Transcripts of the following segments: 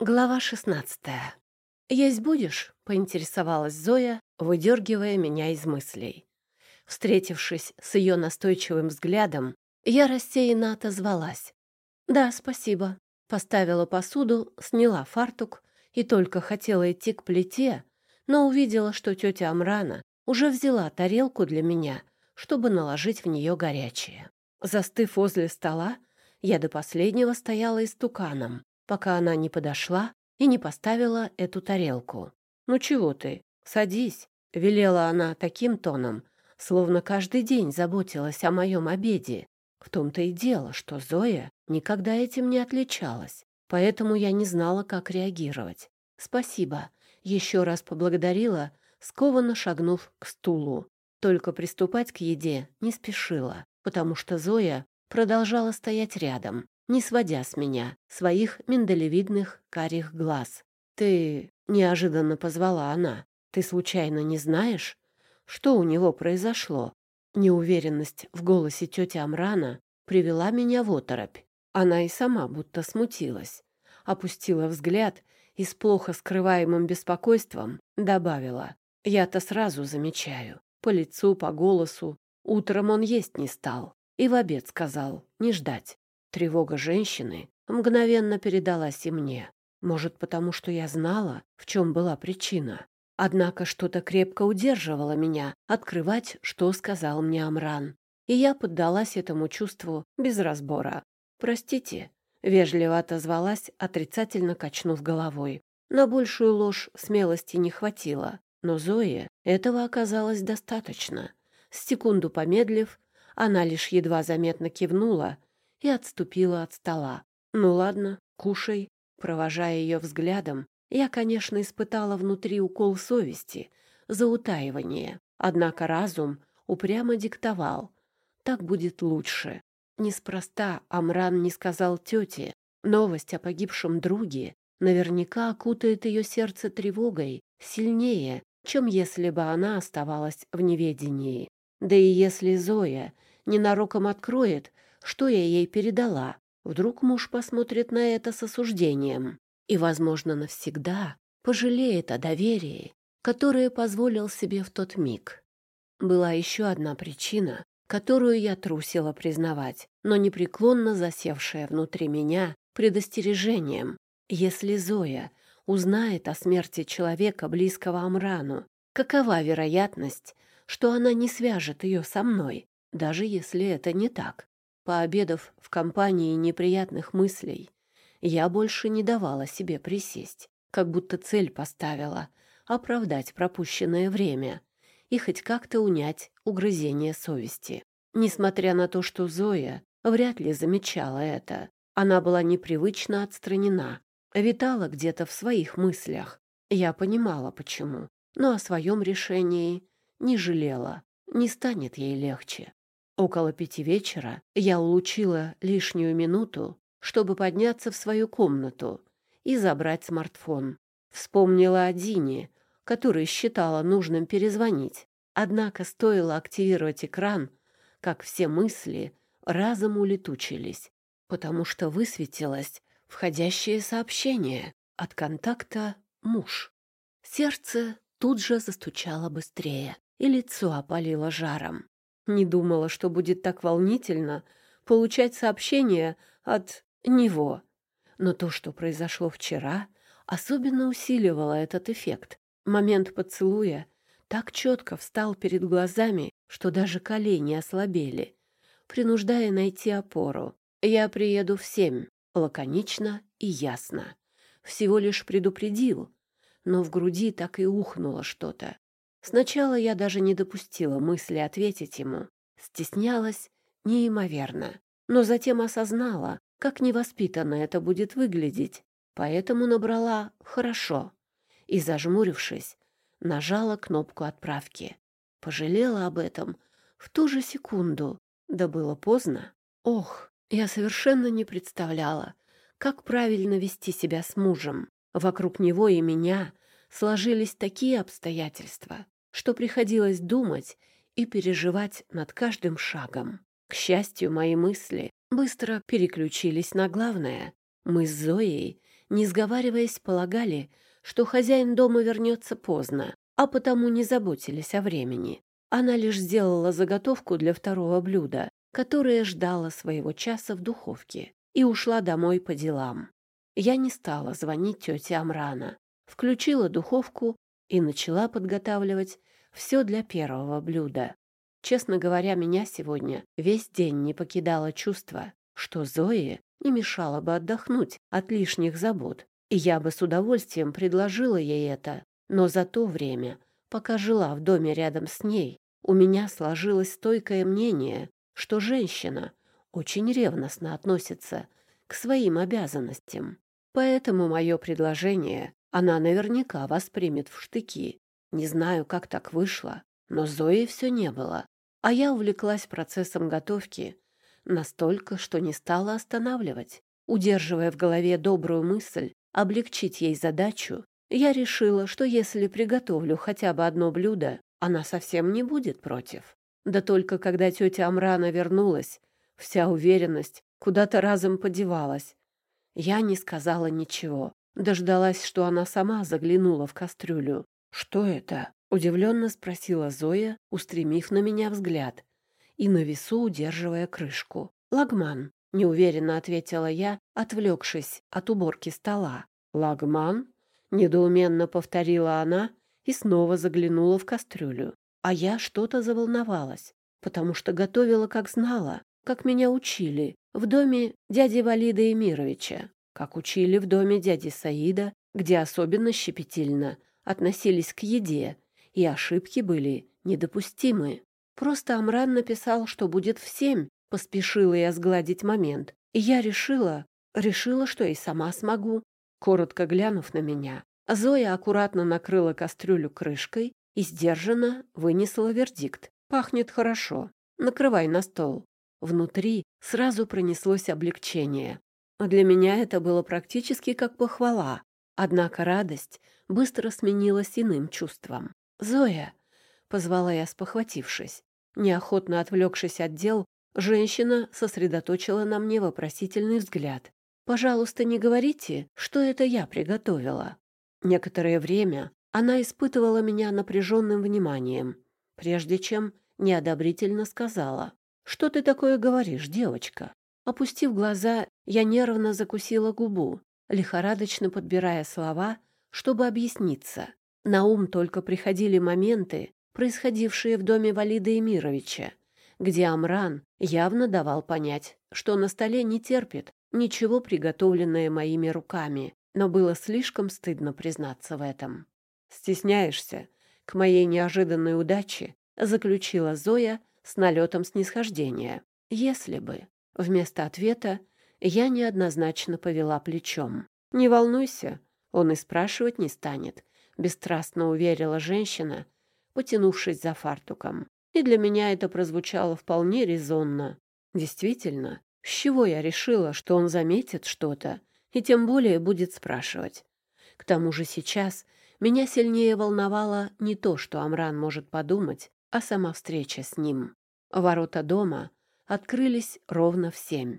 Глава шестнадцатая. «Есть будешь?» — поинтересовалась Зоя, выдергивая меня из мыслей. Встретившись с ее настойчивым взглядом, я рассеянно отозвалась. «Да, спасибо». Поставила посуду, сняла фартук и только хотела идти к плите, но увидела, что тетя Амрана уже взяла тарелку для меня, чтобы наложить в нее горячее. Застыв возле стола, я до последнего стояла истуканом, пока она не подошла и не поставила эту тарелку. «Ну чего ты? Садись», — велела она таким тоном, словно каждый день заботилась о моем обеде. В том-то и дело, что Зоя никогда этим не отличалась, поэтому я не знала, как реагировать. «Спасибо», — еще раз поблагодарила, скованно шагнув к стулу. Только приступать к еде не спешила, потому что Зоя продолжала стоять рядом, не сводя с меня своих миндалевидных карих глаз. «Ты...» — неожиданно позвала она. «Ты случайно не знаешь, что у него произошло?» Неуверенность в голосе тети Амрана привела меня в оторопь. Она и сама будто смутилась. Опустила взгляд и с плохо скрываемым беспокойством добавила. «Я-то сразу замечаю. По лицу, по голосу. Утром он есть не стал. И в обед сказал не ждать. Тревога женщины мгновенно передалась и мне. Может, потому что я знала, в чем была причина. Однако что-то крепко удерживало меня открывать, что сказал мне Амран. И я поддалась этому чувству без разбора. «Простите», — вежливо отозвалась, отрицательно качнув головой. На большую ложь смелости не хватило, но Зое этого оказалось достаточно. Секунду помедлив, она лишь едва заметно кивнула и отступила от стола. «Ну ладно, кушай». Провожая ее взглядом, я, конечно, испытала внутри укол совести за утаивание, однако разум упрямо диктовал. Так будет лучше. Неспроста Амран не сказал тете. Новость о погибшем друге наверняка окутает ее сердце тревогой сильнее, чем если бы она оставалась в неведении. Да и если Зоя ненароком откроет, что я ей передала. Вдруг муж посмотрит на это с осуждением и, возможно, навсегда пожалеет о доверии, которое позволил себе в тот миг. Была еще одна причина, которую я трусила признавать, но непреклонно засевшая внутри меня предостережением. Если Зоя узнает о смерти человека, близкого Амрану, какова вероятность, что она не свяжет ее со мной, даже если это не так? Пообедав в компании неприятных мыслей, я больше не давала себе присесть, как будто цель поставила — оправдать пропущенное время и хоть как-то унять угрызение совести. Несмотря на то, что Зоя вряд ли замечала это, она была непривычно отстранена, витала где-то в своих мыслях. Я понимала, почему, но о своем решении не жалела, не станет ей легче. Около пяти вечера я улучила лишнюю минуту, чтобы подняться в свою комнату и забрать смартфон. Вспомнила о Дине, который считала нужным перезвонить. Однако стоило активировать экран, как все мысли разом улетучились, потому что высветилось входящее сообщение от контакта «Муж». Сердце тут же застучало быстрее, и лицо опалило жаром. Не думала, что будет так волнительно получать сообщение от него. Но то, что произошло вчера, особенно усиливало этот эффект. Момент поцелуя так четко встал перед глазами, что даже колени ослабели, принуждая найти опору. «Я приеду в семь», лаконично и ясно. Всего лишь предупредил, но в груди так и ухнуло что-то. Сначала я даже не допустила мысли ответить ему. Стеснялась неимоверно, но затем осознала, как невоспитанно это будет выглядеть, поэтому набрала «хорошо» и, зажмурившись, нажала кнопку отправки. Пожалела об этом в ту же секунду, да было поздно. Ох, я совершенно не представляла, как правильно вести себя с мужем. Вокруг него и меня сложились такие обстоятельства, что приходилось думать и переживать над каждым шагом. К счастью, мои мысли быстро переключились на главное. Мы с Зоей, не сговариваясь, полагали, что хозяин дома вернется поздно, а потому не заботились о времени. Она лишь сделала заготовку для второго блюда, которое ждало своего часа в духовке, и ушла домой по делам. Я не стала звонить тете Амрана, включила духовку и начала подготавливать все для первого блюда. Честно говоря, меня сегодня весь день не покидало чувство, что Зое не мешало бы отдохнуть от лишних забот, и я бы с удовольствием предложила ей это. Но за то время, пока жила в доме рядом с ней, у меня сложилось стойкое мнение, что женщина очень ревностно относится к своим обязанностям. Поэтому мое предложение она наверняка воспримет в штыки. Не знаю, как так вышло, но Зои все не было. А я увлеклась процессом готовки настолько, что не стала останавливать. Удерживая в голове добрую мысль облегчить ей задачу, я решила, что если приготовлю хотя бы одно блюдо, она совсем не будет против. Да только когда тетя Амрана вернулась, вся уверенность куда-то разом подевалась. Я не сказала ничего, Дождалась, что она сама заглянула в кастрюлю. «Что это?» — удивленно спросила Зоя, устремив на меня взгляд и на весу удерживая крышку. «Лагман», — неуверенно ответила я, отвлекшись от уборки стола. «Лагман?» — недоуменно повторила она и снова заглянула в кастрюлю. А я что-то заволновалась, потому что готовила, как знала, как меня учили, в доме дяди Валида Эмировича как учили в доме дяди Саида, где особенно щепетильно относились к еде, и ошибки были недопустимы. Просто Амран написал, что будет в семь, поспешила я сгладить момент, и я решила, решила, что и сама смогу. Коротко глянув на меня, Зоя аккуратно накрыла кастрюлю крышкой и сдержанно вынесла вердикт. «Пахнет хорошо. Накрывай на стол». Внутри сразу пронеслось облегчение. Для меня это было практически как похвала, однако радость быстро сменилась иным чувством. «Зоя!» — позвала я, спохватившись. Неохотно отвлекшись от дел, женщина сосредоточила на мне вопросительный взгляд. «Пожалуйста, не говорите, что это я приготовила». Некоторое время она испытывала меня напряженным вниманием, прежде чем неодобрительно сказала. «Что ты такое говоришь, девочка? Опустив глаза, я нервно закусила губу, лихорадочно подбирая слова, чтобы объясниться. На ум только приходили моменты, происходившие в доме Валида Эмировича, где Амран явно давал понять, что на столе не терпит ничего приготовленное моими руками, но было слишком стыдно признаться в этом. «Стесняешься?» К моей неожиданной удаче заключила Зоя с налетом снисхождения. «Если бы...» Вместо ответа я неоднозначно повела плечом. «Не волнуйся, он и спрашивать не станет», — бесстрастно уверила женщина, потянувшись за фартуком. И для меня это прозвучало вполне резонно. Действительно, с чего я решила, что он заметит что-то и тем более будет спрашивать? К тому же сейчас меня сильнее волновало не то, что Амран может подумать, а сама встреча с ним. Ворота дома открылись ровно в семь.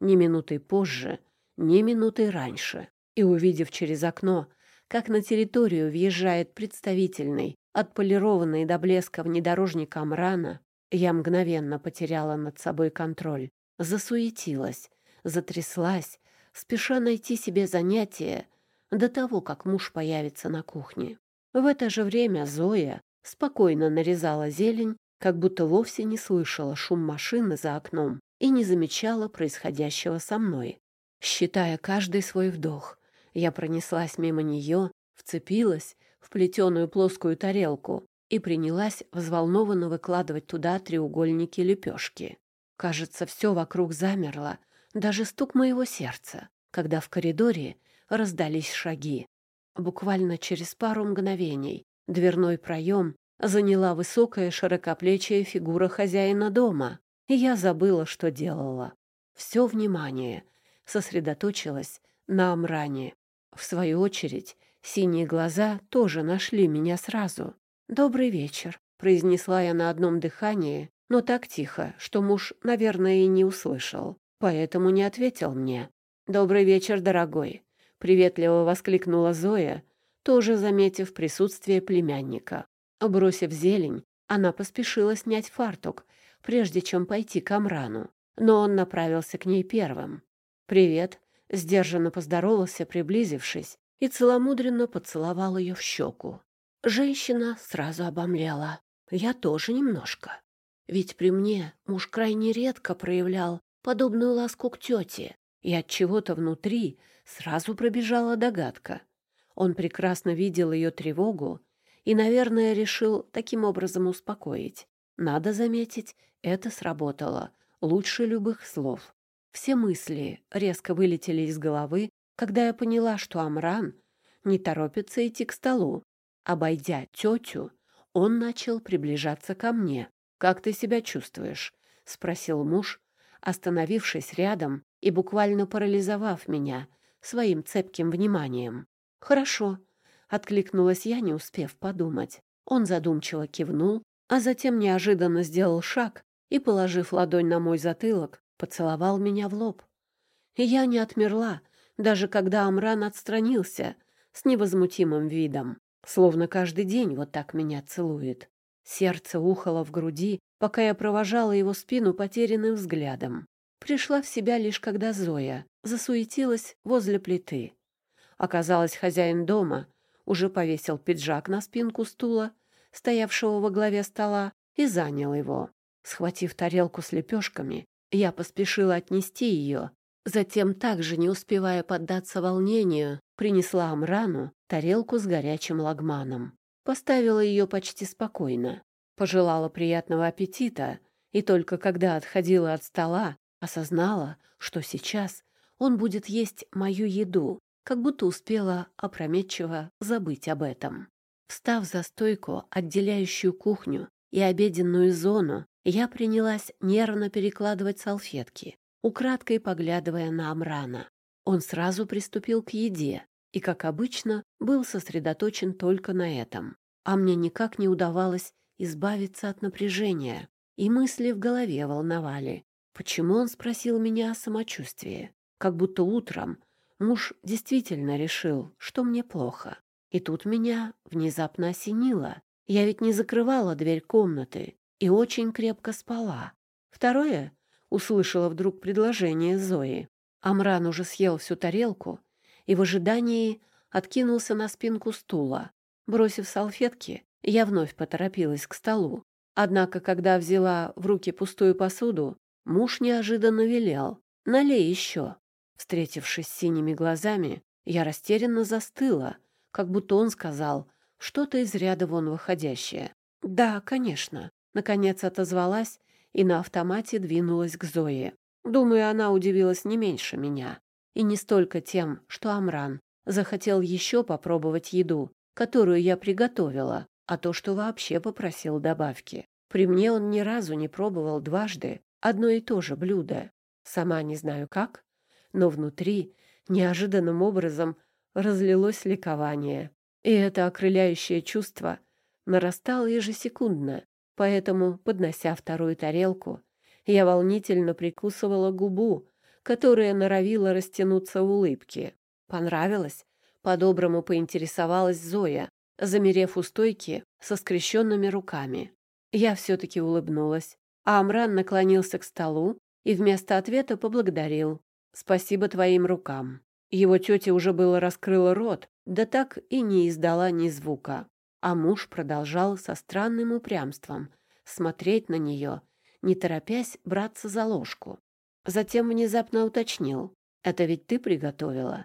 Ни минутой позже, ни минутой раньше. И увидев через окно, как на территорию въезжает представительный, отполированный до блеска внедорожник Амрана, я мгновенно потеряла над собой контроль, засуетилась, затряслась, спеша найти себе занятие до того, как муж появится на кухне. В это же время Зоя спокойно нарезала зелень как будто вовсе не слышала шум машины за окном и не замечала происходящего со мной. Считая каждый свой вдох, я пронеслась мимо нее, вцепилась в плетеную плоскую тарелку и принялась взволнованно выкладывать туда треугольники лепешки. Кажется, все вокруг замерло, даже стук моего сердца, когда в коридоре раздались шаги. Буквально через пару мгновений дверной проем заняла высокая широкоплечья фигура хозяина дома, и я забыла, что делала. Все внимание сосредоточилось на Амране. В свою очередь, синие глаза тоже нашли меня сразу. «Добрый вечер», — произнесла я на одном дыхании, но так тихо, что муж, наверное, и не услышал, поэтому не ответил мне. «Добрый вечер, дорогой!» — приветливо воскликнула Зоя, тоже заметив присутствие племянника. Бросив зелень, она поспешила снять фартук, прежде чем пойти к Амрану, но он направился к ней первым. «Привет!» — сдержанно поздоровался, приблизившись, и целомудренно поцеловал ее в щеку. Женщина сразу обомлела. Я тоже немножко. Ведь при мне муж крайне редко проявлял подобную ласку к тете, и от чего-то внутри сразу пробежала догадка. Он прекрасно видел ее тревогу и, наверное, решил таким образом успокоить. Надо заметить, это сработало лучше любых слов. Все мысли резко вылетели из головы, когда я поняла, что Амран не торопится идти к столу. Обойдя тетю, он начал приближаться ко мне. «Как ты себя чувствуешь?» — спросил муж, остановившись рядом и буквально парализовав меня своим цепким вниманием. «Хорошо», — откликнулась я, не успев подумать. Он задумчиво кивнул, а затем неожиданно сделал шаг и, положив ладонь на мой затылок, поцеловал меня в лоб. Я не отмерла, даже когда Амран отстранился с невозмутимым видом, словно каждый день вот так меня целует. Сердце ухало в груди, пока я провожала его спину потерянным взглядом. Пришла в себя лишь когда Зоя засуетилась возле плиты. Оказалось, хозяин дома уже повесил пиджак на спинку стула, стоявшего во главе стола, и занял его. Схватив тарелку с лепешками, я поспешила отнести ее. Затем, также не успевая поддаться волнению, принесла Амрану тарелку с горячим лагманом. Поставила ее почти спокойно. Пожелала приятного аппетита, и только когда отходила от стола, осознала, что сейчас он будет есть мою еду, как будто успела опрометчиво забыть об этом. Встав за стойку, отделяющую кухню и обеденную зону, я принялась нервно перекладывать салфетки, украдкой поглядывая на Амрана. Он сразу приступил к еде и, как обычно, был сосредоточен только на этом. А мне никак не удавалось избавиться от напряжения, и мысли в голове волновали. Почему он спросил меня о самочувствии? Как будто утром муж действительно решил, что мне плохо. И тут меня внезапно осенило. Я ведь не закрывала дверь комнаты и очень крепко спала. Второе — услышала вдруг предложение Зои. Амран уже съел всю тарелку и в ожидании откинулся на спинку стула. Бросив салфетки, я вновь поторопилась к столу. Однако, когда взяла в руки пустую посуду, муж неожиданно велел «Налей еще». Встретившись синими глазами, я растерянно застыла, как будто он сказал что-то из ряда вон выходящее. «Да, конечно», Наконец отозвалась и на автомате двинулась к Зое. Думаю, она удивилась не меньше меня. И не столько тем, что Амран захотел еще попробовать еду, которую я приготовила, а то, что вообще попросил добавки. При мне он ни разу не пробовал дважды одно и то же блюдо. Сама не знаю как, но внутри неожиданным образом разлилось ликование. И это окрыляющее чувство нарастало ежесекундно, Поэтому, поднося вторую тарелку, я волнительно прикусывала губу, которая норовила растянуться в улыбке. Понравилось? По-доброму поинтересовалась Зоя, замерев у стойки со скрещенными руками. Я все-таки улыбнулась, а Амран наклонился к столу и вместо ответа поблагодарил. «Спасибо твоим рукам». Его тетя уже было раскрыла рот, да так и не издала ни звука а муж продолжал со странным упрямством смотреть на нее, не торопясь браться за ложку. Затем внезапно уточнил. «Это ведь ты приготовила?»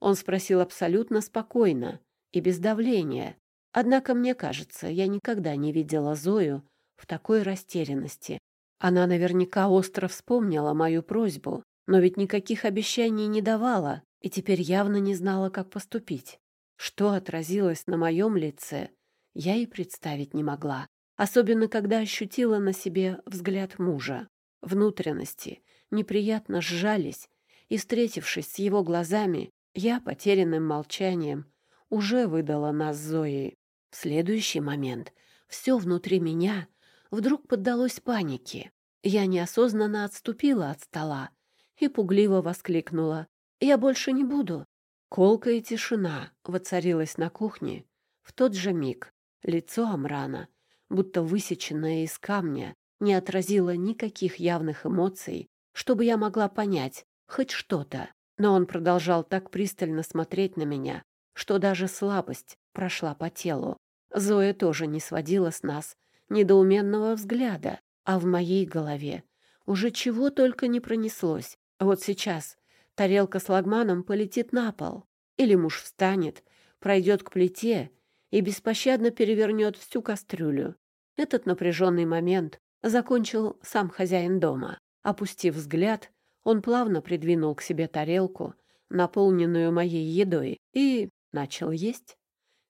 Он спросил абсолютно спокойно и без давления. Однако, мне кажется, я никогда не видела Зою в такой растерянности. Она наверняка остро вспомнила мою просьбу, но ведь никаких обещаний не давала и теперь явно не знала, как поступить. Что отразилось на моем лице, я и представить не могла, особенно когда ощутила на себе взгляд мужа. Внутренности неприятно сжались, и, встретившись с его глазами, я, потерянным молчанием, уже выдала нас Зои. В следующий момент все внутри меня вдруг поддалось панике. Я неосознанно отступила от стола и пугливо воскликнула. Я больше не буду». Колкая тишина воцарилась на кухне в тот же миг. Лицо Амрана, будто высеченное из камня, не отразило никаких явных эмоций, чтобы я могла понять хоть что-то. Но он продолжал так пристально смотреть на меня, что даже слабость прошла по телу. Зоя тоже не сводила с нас недоуменного взгляда, а в моей голове уже чего только не пронеслось. Вот сейчас тарелка с лагманом полетит на пол, или муж встанет, пройдет к плите и беспощадно перевернет всю кастрюлю. Этот напряженный момент закончил сам хозяин дома. Опустив взгляд, он плавно придвинул к себе тарелку, наполненную моей едой, и начал есть.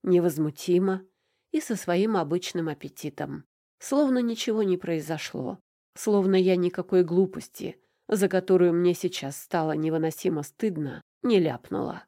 Невозмутимо и со своим обычным аппетитом. Словно ничего не произошло. Словно я никакой глупости, за которую мне сейчас стало невыносимо стыдно, не ляпнула.